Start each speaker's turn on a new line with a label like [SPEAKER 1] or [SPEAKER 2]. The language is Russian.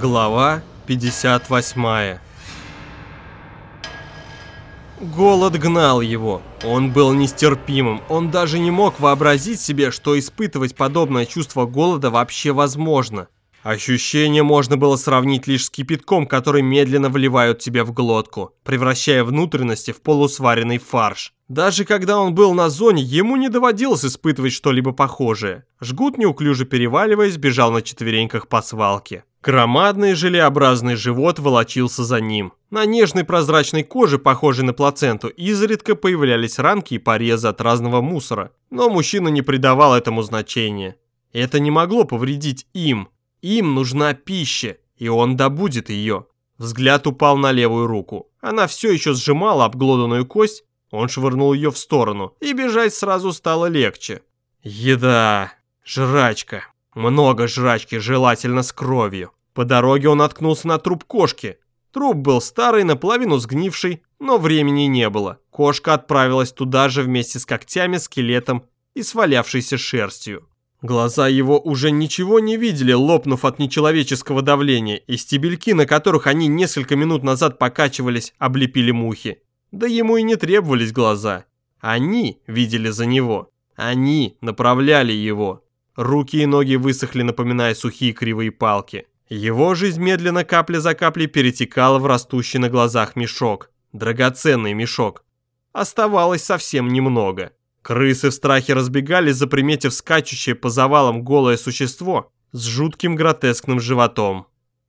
[SPEAKER 1] Глава 58 Голод гнал его. Он был нестерпимым. Он даже не мог вообразить себе, что испытывать подобное чувство голода вообще возможно. Ощущение можно было сравнить лишь с кипятком, который медленно вливают тебе в глотку, превращая внутренности в полусваренный фарш. Даже когда он был на зоне, ему не доводилось испытывать что-либо похожее. Жгут, неуклюже переваливаясь, бежал на четвереньках по свалке. Громадный желеобразный живот волочился за ним. На нежной прозрачной коже, похожей на плаценту, изредка появлялись ранки и порезы от разного мусора. Но мужчина не придавал этому значения. Это не могло повредить им. Им нужна пища, и он добудет ее. Взгляд упал на левую руку. Она все еще сжимала обглоданную кость. Он швырнул ее в сторону, и бежать сразу стало легче. Еда. Жрачка. Много жрачки, желательно с кровью. По дороге он наткнулся на труп кошки. Труп был старый, наполовину сгнивший, но времени не было. Кошка отправилась туда же вместе с когтями, скелетом и свалявшейся шерстью. Глаза его уже ничего не видели, лопнув от нечеловеческого давления, и стебельки, на которых они несколько минут назад покачивались, облепили мухи. Да ему и не требовались глаза. Они видели за него. Они направляли его. Руки и ноги высохли, напоминая сухие кривые палки. Его жизнь медленно капля за каплей перетекала в растущий на глазах мешок. Драгоценный мешок. Оставалось совсем немного. Крысы в страхе разбегались, заприметив скачущее по завалам голое существо с жутким гротескным животом.